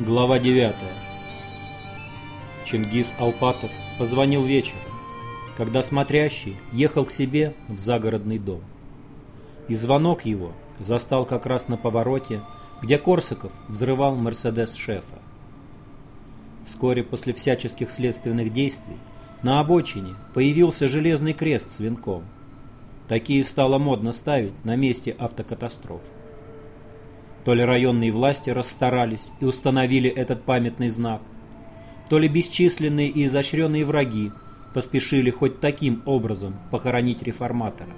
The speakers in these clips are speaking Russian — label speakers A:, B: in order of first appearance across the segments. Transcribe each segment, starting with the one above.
A: Глава 9 Чингис Алпатов позвонил вечером, когда смотрящий ехал к себе в загородный дом. И звонок его застал как раз на повороте, где Корсаков взрывал «Мерседес» шефа. Вскоре после всяческих следственных действий на обочине появился железный крест с венком. Такие стало модно ставить на месте автокатастроф. То ли районные власти расстарались и установили этот памятный знак, то ли бесчисленные и изощренные враги поспешили хоть таким образом похоронить реформатора.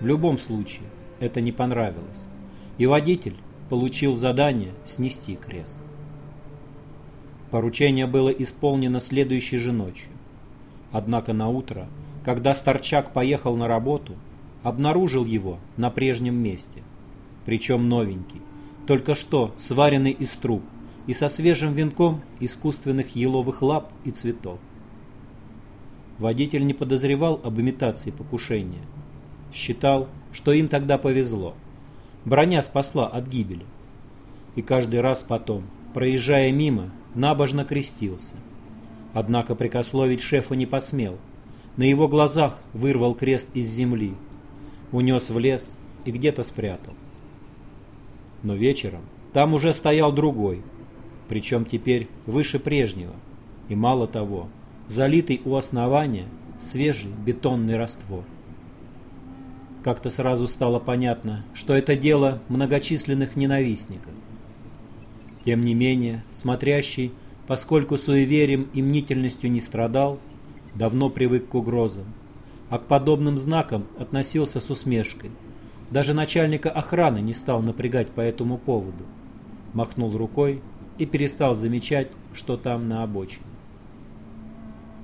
A: В любом случае, это не понравилось, и водитель получил задание снести крест. Поручение было исполнено следующей же ночью. Однако на утро, когда Старчак поехал на работу, обнаружил его на прежнем месте – причем новенький, только что сваренный из труб и со свежим венком искусственных еловых лап и цветов. Водитель не подозревал об имитации покушения. Считал, что им тогда повезло. Броня спасла от гибели. И каждый раз потом, проезжая мимо, набожно крестился. Однако прикословить шефу не посмел. На его глазах вырвал крест из земли, унес в лес и где-то спрятал. Но вечером там уже стоял другой, причем теперь выше прежнего, и мало того, залитый у основания свежий бетонный раствор. Как-то сразу стало понятно, что это дело многочисленных ненавистников. Тем не менее, смотрящий, поскольку суеверием и мнительностью не страдал, давно привык к угрозам, а к подобным знакам относился с усмешкой – даже начальника охраны не стал напрягать по этому поводу. Махнул рукой и перестал замечать, что там на обочине.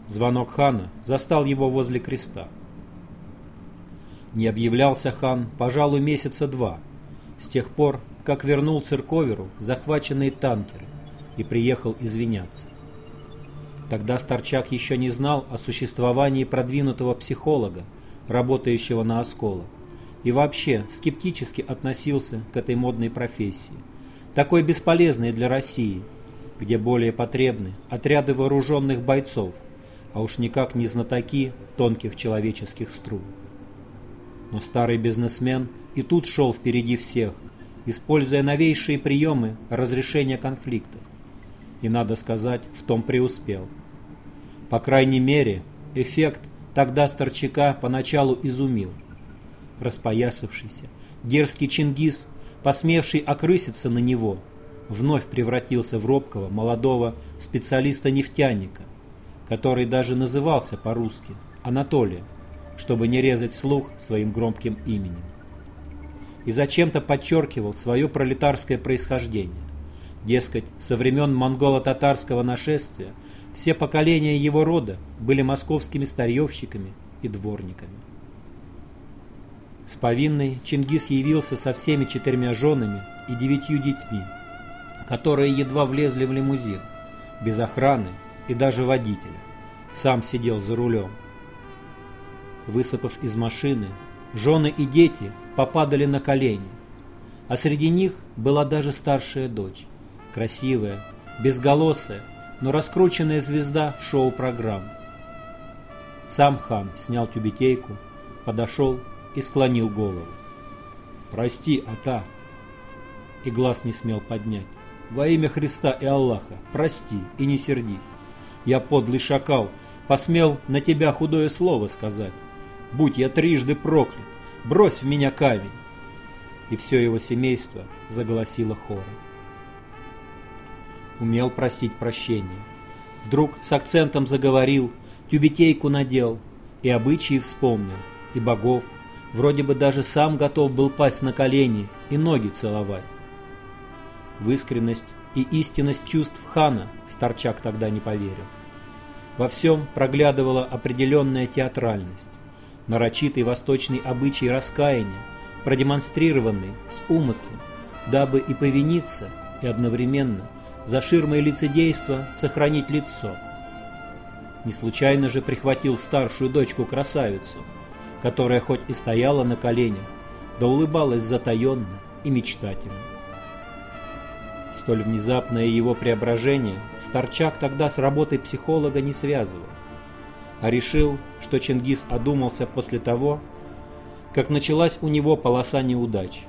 A: Звонок хана застал его возле креста. Не объявлялся хан, пожалуй, месяца два, с тех пор, как вернул церковеру захваченные танкеры и приехал извиняться. Тогда Старчак еще не знал о существовании продвинутого психолога, работающего на осколок и вообще скептически относился к этой модной профессии, такой бесполезной для России, где более потребны отряды вооруженных бойцов, а уж никак не знатоки тонких человеческих струн. Но старый бизнесмен и тут шел впереди всех, используя новейшие приемы разрешения конфликтов. И, надо сказать, в том преуспел. По крайней мере, эффект тогда Старчака поначалу изумил – распоясавшийся, дерзкий Чингис, посмевший окрыситься на него, вновь превратился в робкого молодого специалиста-нефтяника, который даже назывался по-русски Анатолия, чтобы не резать слух своим громким именем. И зачем-то подчеркивал свое пролетарское происхождение. Дескать, со времен монголо-татарского нашествия все поколения его рода были московскими старьевщиками и дворниками. С повинной Чингис явился со всеми четырьмя женами и девятью детьми, которые едва влезли в лимузин, без охраны и даже водителя. Сам сидел за рулем. Высыпав из машины, жены и дети попадали на колени, а среди них была даже старшая дочь, красивая, безголосая, но раскрученная звезда шоу-программ. Сам хан снял тюбетейку, подошел и склонил голову. «Прости, Ата!» И глаз не смел поднять. «Во имя Христа и Аллаха, прости и не сердись. Я подлый шакал, посмел на тебя худое слово сказать. Будь я трижды проклят, брось в меня камень!» И все его семейство заголосило хором. Умел просить прощения. Вдруг с акцентом заговорил, тюбетейку надел, и обычаи вспомнил, и богов, Вроде бы даже сам готов был пасть на колени и ноги целовать. В искренность и истинность чувств хана Старчак тогда не поверил. Во всем проглядывала определенная театральность, нарочитый восточный обычай раскаяния, продемонстрированный с умыслом, дабы и повиниться, и одновременно за ширмой лицедейства сохранить лицо. Не случайно же прихватил старшую дочку-красавицу – которая хоть и стояла на коленях, да улыбалась затаенно и мечтательно. Столь внезапное его преображение Старчак тогда с работой психолога не связывал, а решил, что Чингис одумался после того, как началась у него полоса неудач.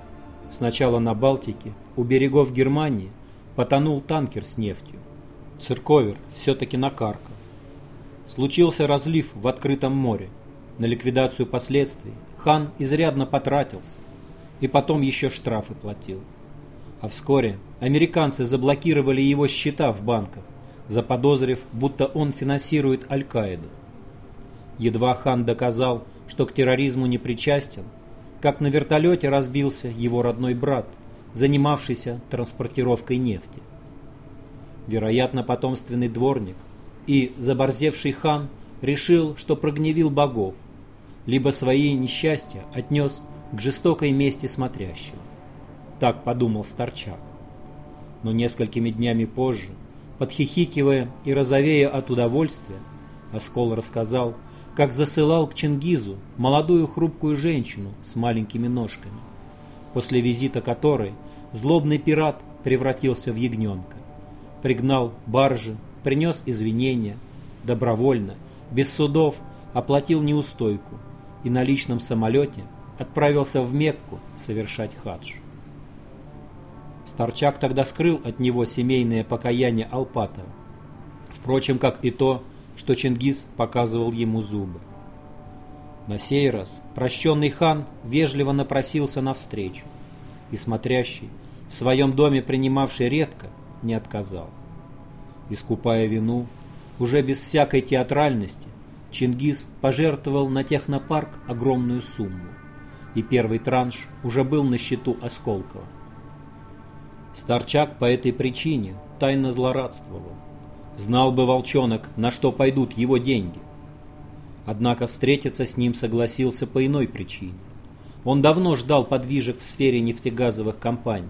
A: Сначала на Балтике, у берегов Германии, потонул танкер с нефтью. Цирковер все-таки накаркал. Случился разлив в открытом море. На ликвидацию последствий хан изрядно потратился и потом еще штрафы платил. А вскоре американцы заблокировали его счета в банках, заподозрив, будто он финансирует Аль-Каиду. Едва хан доказал, что к терроризму не причастен, как на вертолете разбился его родной брат, занимавшийся транспортировкой нефти. Вероятно, потомственный дворник и заборзевший хан решил, что прогневил богов, либо свои несчастья отнес к жестокой мести смотрящего. Так подумал Старчак. Но несколькими днями позже, подхихикивая и розовея от удовольствия, Оскол рассказал, как засылал к Чингизу молодую хрупкую женщину с маленькими ножками, после визита которой злобный пират превратился в ягненка. Пригнал баржи, принес извинения, добровольно, без судов, оплатил неустойку и на личном самолете отправился в Мекку совершать хадж. Старчак тогда скрыл от него семейное покаяние Алпатова. Впрочем, как и то, что Чингис показывал ему зубы. На сей раз прощенный хан вежливо напросился навстречу, и смотрящий, в своем доме принимавший редко, не отказал. Искупая вину, уже без всякой театральности, Чингис пожертвовал на технопарк огромную сумму, и первый транш уже был на счету Осколкова. Старчак по этой причине тайно злорадствовал. Знал бы волчонок, на что пойдут его деньги. Однако встретиться с ним согласился по иной причине. Он давно ждал подвижек в сфере нефтегазовых компаний,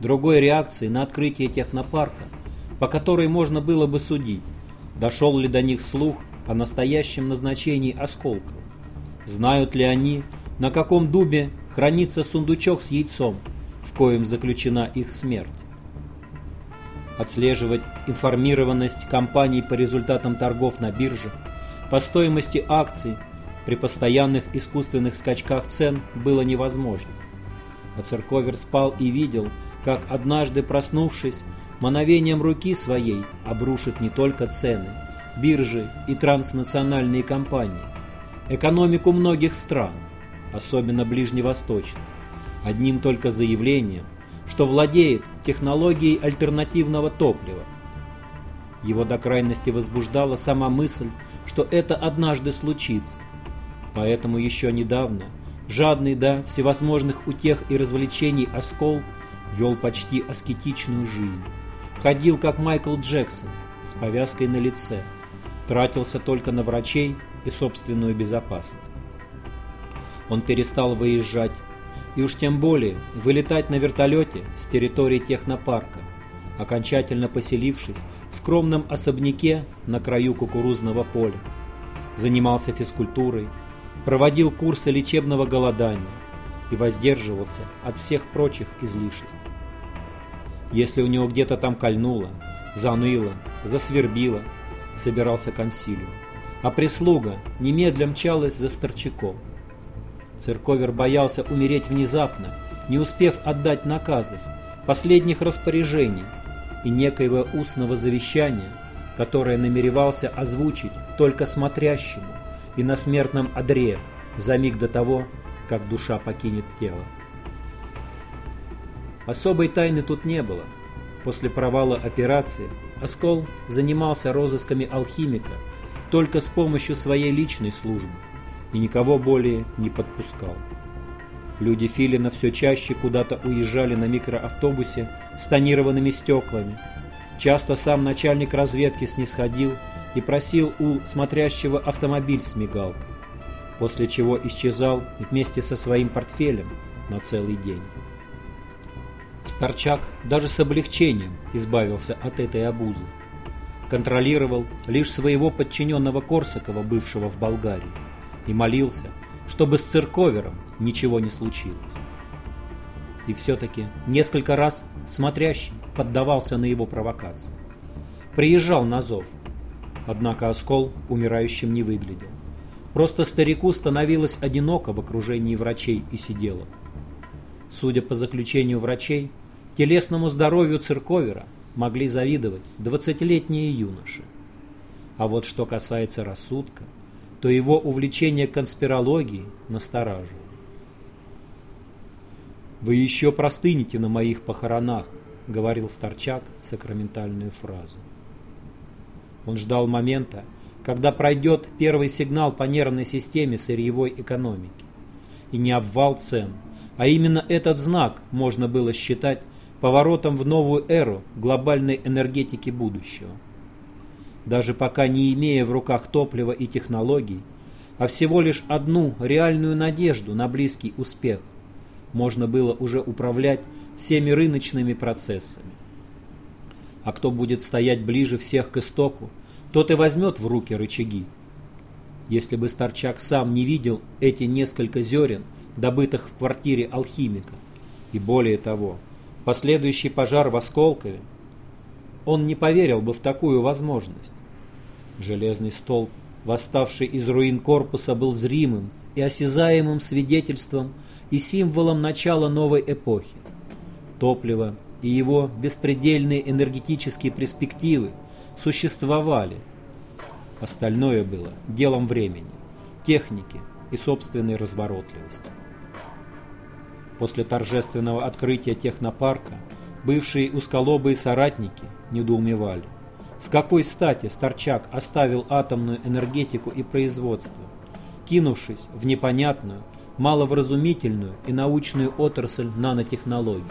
A: другой реакции на открытие технопарка, по которой можно было бы судить, дошел ли до них слух о настоящем назначении осколков. Знают ли они, на каком дубе хранится сундучок с яйцом, в коем заключена их смерть. Отслеживать информированность компаний по результатам торгов на бирже, по стоимости акций при постоянных искусственных скачках цен было невозможно. А Церковер спал и видел, как однажды проснувшись, мановением руки своей обрушит не только цены, биржи и транснациональные компании, экономику многих стран, особенно ближневосточных, одним только заявлением, что владеет технологией альтернативного топлива. Его до крайности возбуждала сама мысль, что это однажды случится. Поэтому еще недавно, жадный до всевозможных утех и развлечений оскол, вел почти аскетичную жизнь. Ходил как Майкл Джексон, с повязкой на лице. Тратился только на врачей и собственную безопасность. Он перестал выезжать и уж тем более вылетать на вертолете с территории технопарка, окончательно поселившись в скромном особняке на краю кукурузного поля. Занимался физкультурой, проводил курсы лечебного голодания и воздерживался от всех прочих излишеств. Если у него где-то там кольнуло, заныло, засвербило, собирался консилиум, а прислуга немедля мчалась за старчаком – Церковер боялся умереть внезапно, не успев отдать наказов, последних распоряжений и некоего устного завещания, которое намеревался озвучить только смотрящему и на смертном одре за миг до того, как душа покинет тело. Особой тайны тут не было. После провала операции Оскол занимался розысками алхимика только с помощью своей личной службы и никого более не подпускал. Люди Филина все чаще куда-то уезжали на микроавтобусе с тонированными стеклами. Часто сам начальник разведки снисходил и просил у смотрящего автомобиль с мигалкой, после чего исчезал вместе со своим портфелем на целый день. Старчак даже с облегчением избавился от этой обузы. Контролировал лишь своего подчиненного Корсакова, бывшего в Болгарии и молился, чтобы с церковером ничего не случилось. И все-таки несколько раз смотрящий поддавался на его провокации. Приезжал на зов. Однако Оскол умирающим не выглядел. Просто старику становилось одиноко в окружении врачей и сиделок. Судя по заключению врачей, телесному здоровью цирковера могли завидовать двадцатилетние юноши. А вот что касается рассудка, то его увлечение конспирологией настораживало. «Вы еще простынете на моих похоронах», — говорил Старчак сакраментальную фразу. Он ждал момента, когда пройдет первый сигнал по нервной системе сырьевой экономики. И не обвал цен, а именно этот знак можно было считать поворотом в новую эру глобальной энергетики будущего. Даже пока не имея в руках топлива и технологий, а всего лишь одну реальную надежду на близкий успех, можно было уже управлять всеми рыночными процессами. А кто будет стоять ближе всех к истоку, тот и возьмет в руки рычаги. Если бы Старчак сам не видел эти несколько зерен, добытых в квартире алхимика, и более того, последующий пожар в Осколкове, он не поверил бы в такую возможность. Железный столб, восставший из руин корпуса, был зримым и осязаемым свидетельством и символом начала новой эпохи. Топливо и его беспредельные энергетические перспективы существовали. Остальное было делом времени, техники и собственной разворотливости. После торжественного открытия технопарка бывшие узколобые соратники недоумевали. С какой стати Старчак оставил атомную энергетику и производство, кинувшись в непонятную, маловразумительную и научную отрасль нанотехнологий?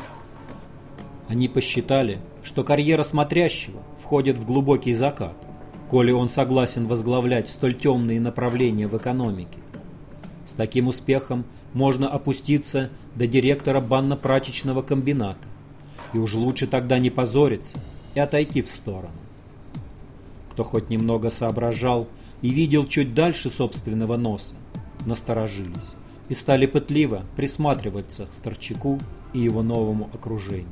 A: Они посчитали, что карьера смотрящего входит в глубокий закат, коли он согласен возглавлять столь темные направления в экономике. С таким успехом можно опуститься до директора банно-прачечного комбината, и уж лучше тогда не позориться и отойти в сторону. Кто хоть немного соображал и видел чуть дальше собственного носа, насторожились и стали пытливо присматриваться к Старчаку и его новому окружению.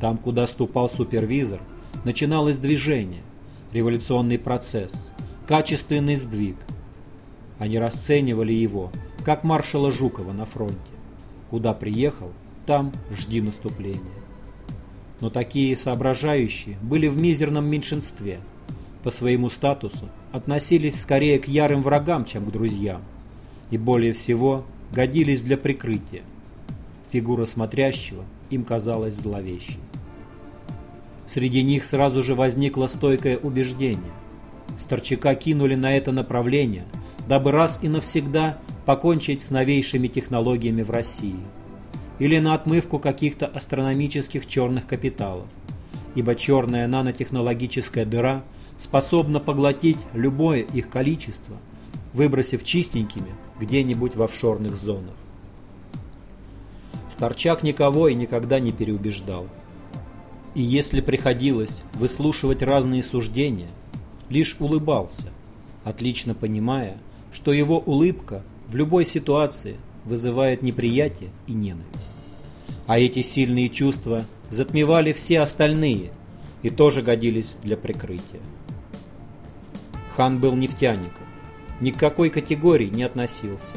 A: Там, куда ступал супервизор, начиналось движение, революционный процесс, качественный сдвиг. Они расценивали его, как маршала Жукова на фронте. Куда приехал, там жди наступления. Но такие соображающие были в мизерном меньшинстве. По своему статусу относились скорее к ярым врагам, чем к друзьям. И более всего годились для прикрытия. Фигура смотрящего им казалась зловещей. Среди них сразу же возникло стойкое убеждение. Старчака кинули на это направление, дабы раз и навсегда покончить с новейшими технологиями в России. Или на отмывку каких-то астрономических черных капиталов. Ибо черная нанотехнологическая дыра способна поглотить любое их количество, выбросив чистенькими где-нибудь в офшорных зонах. Старчак никого и никогда не переубеждал. И если приходилось выслушивать разные суждения, лишь улыбался, отлично понимая, что его улыбка в любой ситуации вызывает неприятие и ненависть. А эти сильные чувства затмевали все остальные и тоже годились для прикрытия. Хан был нефтяником, ни к какой категории не относился,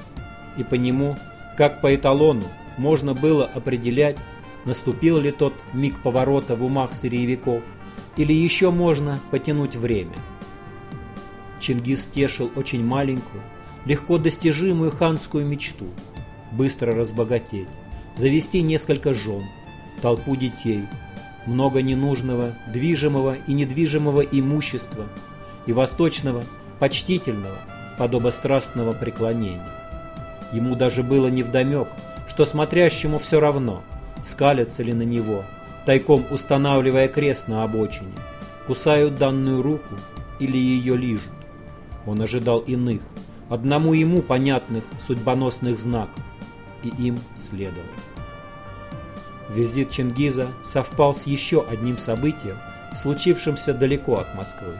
A: и по нему, как по эталону, можно было определять, наступил ли тот миг поворота в умах сырьевиков, или еще можно потянуть время. Чингис тешил очень маленькую, легко достижимую ханскую мечту – быстро разбогатеть, завести несколько жен, толпу детей, много ненужного, движимого и недвижимого имущества и восточного, почтительного, подобострастного преклонения. Ему даже было невдомек – что смотрящему все равно, скалятся ли на него, тайком устанавливая крест на обочине, кусают данную руку или ее лижут. Он ожидал иных, одному ему понятных судьбоносных знаков, и им следовал. Визит Чингиза совпал с еще одним событием, случившимся далеко от Москвы.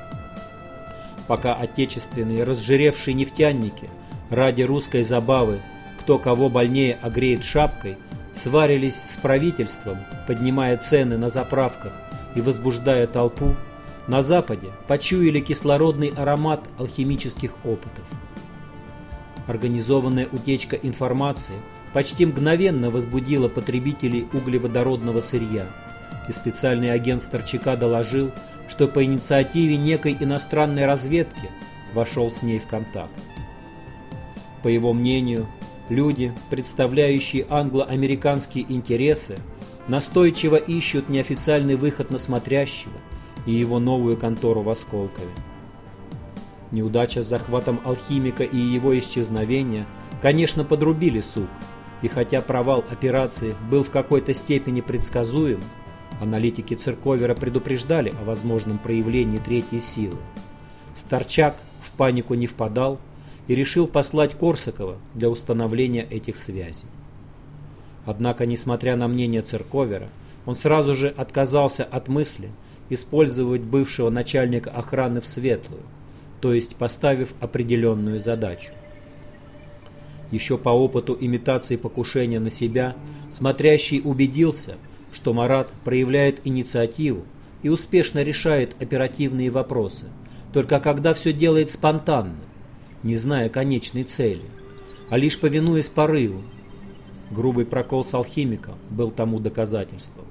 A: Пока отечественные разжиревшие нефтяники ради русской забавы кто кого больнее огреет шапкой, сварились с правительством, поднимая цены на заправках и возбуждая толпу, на Западе почуяли кислородный аромат алхимических опытов. Организованная утечка информации почти мгновенно возбудила потребителей углеводородного сырья, и специальный агент Старчака доложил, что по инициативе некой иностранной разведки вошел с ней в контакт. По его мнению, люди, представляющие англо-американские интересы, настойчиво ищут неофициальный выход на смотрящего и его новую контору в Осколкове. Неудача с захватом алхимика и его исчезновение, конечно, подрубили сук, и хотя провал операции был в какой-то степени предсказуем, аналитики Церковера предупреждали о возможном проявлении третьей силы. Старчак в панику не впадал и решил послать Корсакова для установления этих связей. Однако, несмотря на мнение Церковера, он сразу же отказался от мысли использовать бывшего начальника охраны в светлую, то есть поставив определенную задачу. Еще по опыту имитации покушения на себя, смотрящий убедился, что Марат проявляет инициативу и успешно решает оперативные вопросы, только когда все делает спонтанно, не зная конечной цели, а лишь повинуясь порыву. Грубый прокол с алхимиком был тому доказательством.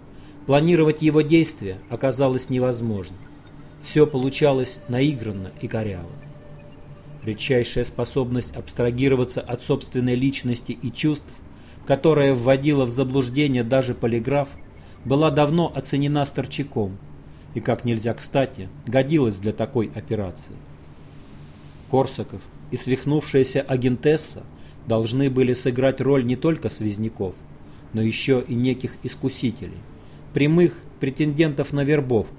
A: Планировать его действия оказалось невозможно. Все получалось наигранно и коряво. Редчайшая способность абстрагироваться от собственной личности и чувств, которая вводила в заблуждение даже полиграф, была давно оценена Старчаком и, как нельзя кстати, годилась для такой операции. Корсаков и свихнувшаяся агентесса должны были сыграть роль не только связняков, но еще и неких искусителей, прямых претендентов на вербовку,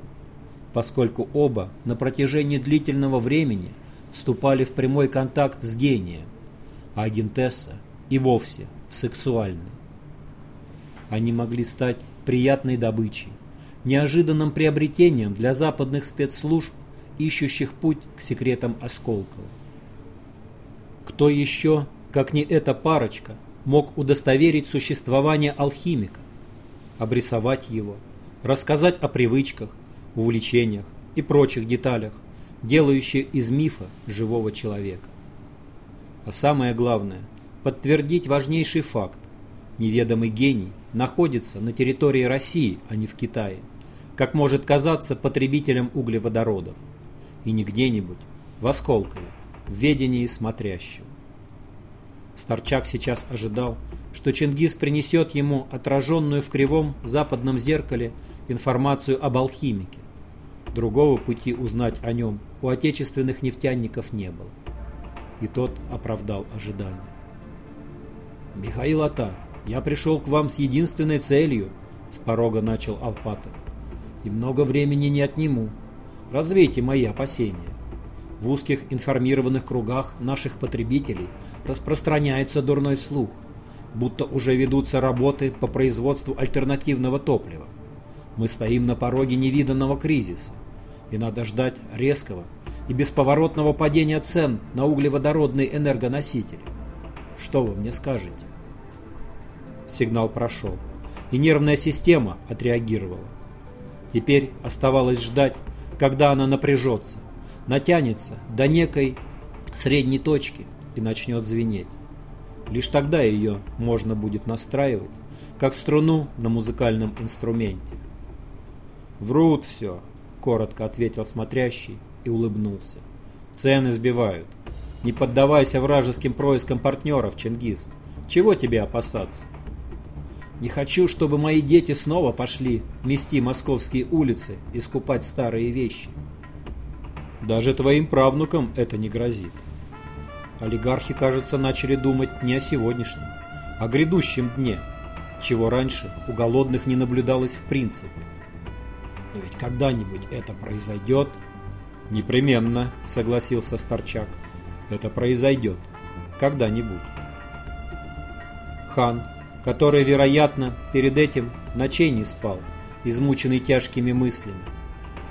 A: поскольку оба на протяжении длительного времени вступали в прямой контакт с гением, а агентесса и вовсе в сексуальный. Они могли стать приятной добычей, неожиданным приобретением для западных спецслужб, ищущих путь к секретам Осколкова. Кто еще, как не эта парочка, мог удостоверить существование алхимика, обрисовать его, рассказать о привычках, увлечениях и прочих деталях, делающих из мифа живого человека. А самое главное – подтвердить важнейший факт. Неведомый гений находится на территории России, а не в Китае, как может казаться потребителям углеводородов. И не где-нибудь, в Осколкове, в ведении смотрящего. Старчак сейчас ожидал, что Чингис принесет ему отраженную в кривом западном зеркале информацию об алхимике. Другого пути узнать о нем у отечественных нефтяников не было. И тот оправдал ожидания. «Михаил Ата, я пришел к вам с единственной целью», — с порога начал Алпатов. «И много времени не отниму. Развейте мои опасения. В узких информированных кругах наших потребителей распространяется дурной слух, будто уже ведутся работы по производству альтернативного топлива. Мы стоим на пороге невиданного кризиса, и надо ждать резкого и бесповоротного падения цен на углеводородные энергоносители. Что вы мне скажете? Сигнал прошел, и нервная система отреагировала. Теперь оставалось ждать, когда она напряжется – натянется до некой средней точки и начнет звенеть. Лишь тогда ее можно будет настраивать, как струну на музыкальном инструменте. «Врут все», — коротко ответил смотрящий и улыбнулся. «Цены сбивают. Не поддавайся вражеским проискам партнеров, Чингис. Чего тебе опасаться?» «Не хочу, чтобы мои дети снова пошли мести московские улицы и скупать старые вещи», даже твоим правнукам это не грозит. Олигархи, кажется, начали думать не о сегодняшнем, а о грядущем дне, чего раньше у голодных не наблюдалось в принципе. Но ведь когда-нибудь это произойдет? Непременно, согласился Старчак. Это произойдет. Когда-нибудь. Хан, который, вероятно, перед этим ночей не спал, измученный тяжкими мыслями,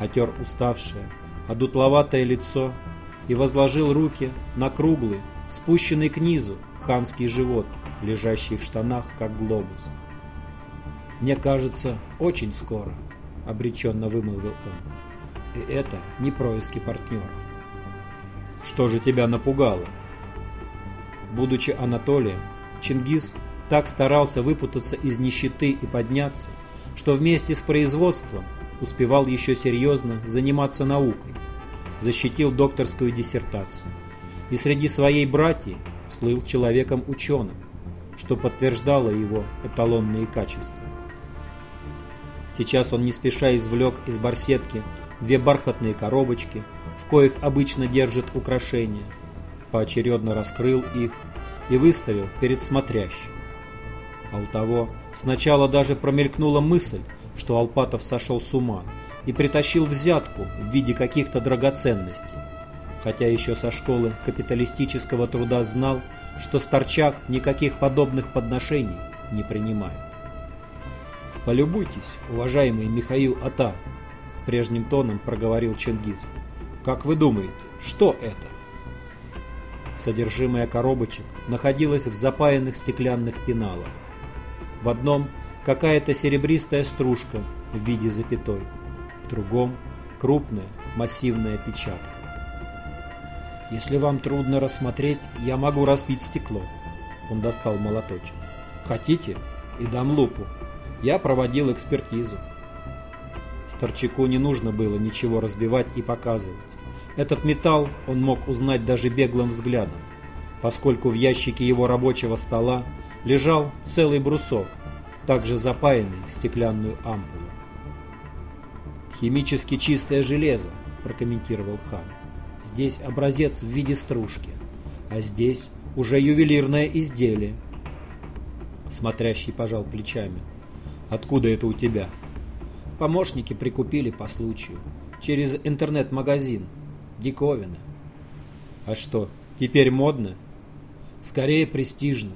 A: отер уставшее, одутловатое лицо и возложил руки на круглый, спущенный к низу, ханский живот, лежащий в штанах, как глобус. Мне кажется, очень скоро, обреченно вымолвил он. И это не происки партнеров. Что же тебя напугало? Будучи Анатолием, Чингис так старался выпутаться из нищеты и подняться, что вместе с производством успевал еще серьезно заниматься наукой, защитил докторскую диссертацию и среди своей братьи слыл человеком-ученым, что подтверждало его эталонные качества. Сейчас он не спеша извлек из барсетки две бархатные коробочки, в коих обычно держит украшения, поочередно раскрыл их и выставил перед смотрящим. А у того сначала даже промелькнула мысль, что Алпатов сошел с ума и притащил взятку в виде каких-то драгоценностей, хотя еще со школы капиталистического труда знал, что Старчак никаких подобных подношений не принимает. «Полюбуйтесь, уважаемый Михаил Ата», — прежним тоном проговорил Чингис. «Как вы думаете, что это?» Содержимое коробочек находилось в запаянных стеклянных пеналах. В одном какая-то серебристая стружка в виде запятой, другом крупная массивная печатка. Если вам трудно рассмотреть, я могу разбить стекло. Он достал молоточек. Хотите? И дам лупу. Я проводил экспертизу. Старчаку не нужно было ничего разбивать и показывать. Этот металл он мог узнать даже беглым взглядом, поскольку в ящике его рабочего стола лежал целый брусок, также запаянный в стеклянную ампулу. «Химически чистое железо», – прокомментировал хан. Здесь образец в виде стружки, а здесь уже ювелирное изделие. Смотрящий пожал плечами. Откуда это у тебя? Помощники прикупили по случаю. Через интернет-магазин. Диковина. А что, теперь модно? Скорее престижно.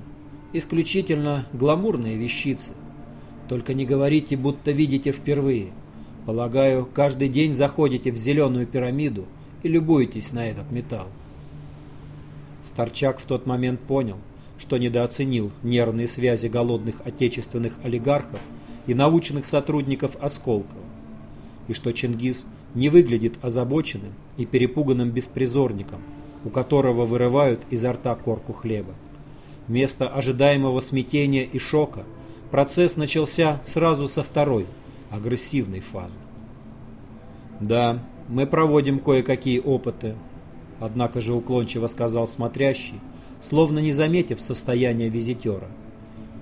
A: Исключительно гламурные вещицы. Только не говорите, будто видите впервые. Полагаю, каждый день заходите в зеленую пирамиду и любуйтесь на этот металл. Старчак в тот момент понял, что недооценил нервные связи голодных отечественных олигархов и научных сотрудников Осколкова, и что Чингис не выглядит озабоченным и перепуганным беспризорником, у которого вырывают изо рта корку хлеба. Вместо ожидаемого смятения и шока процесс начался сразу со второй, агрессивной фазы. Да, мы проводим кое-какие опыты, однако же уклончиво сказал смотрящий, словно не заметив состояние визитера.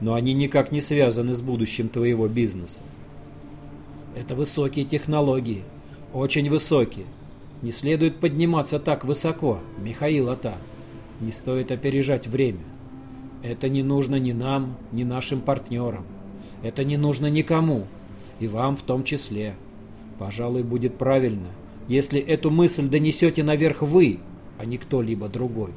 A: Но они никак не связаны с будущим твоего бизнеса. Это высокие технологии, очень высокие. Не следует подниматься так высоко, Михаил Ата. Не стоит опережать время. Это не нужно ни нам, ни нашим партнерам. Это не нужно никому, и вам в том числе. Пожалуй, будет правильно – если эту мысль донесете наверх вы, а не кто-либо другой.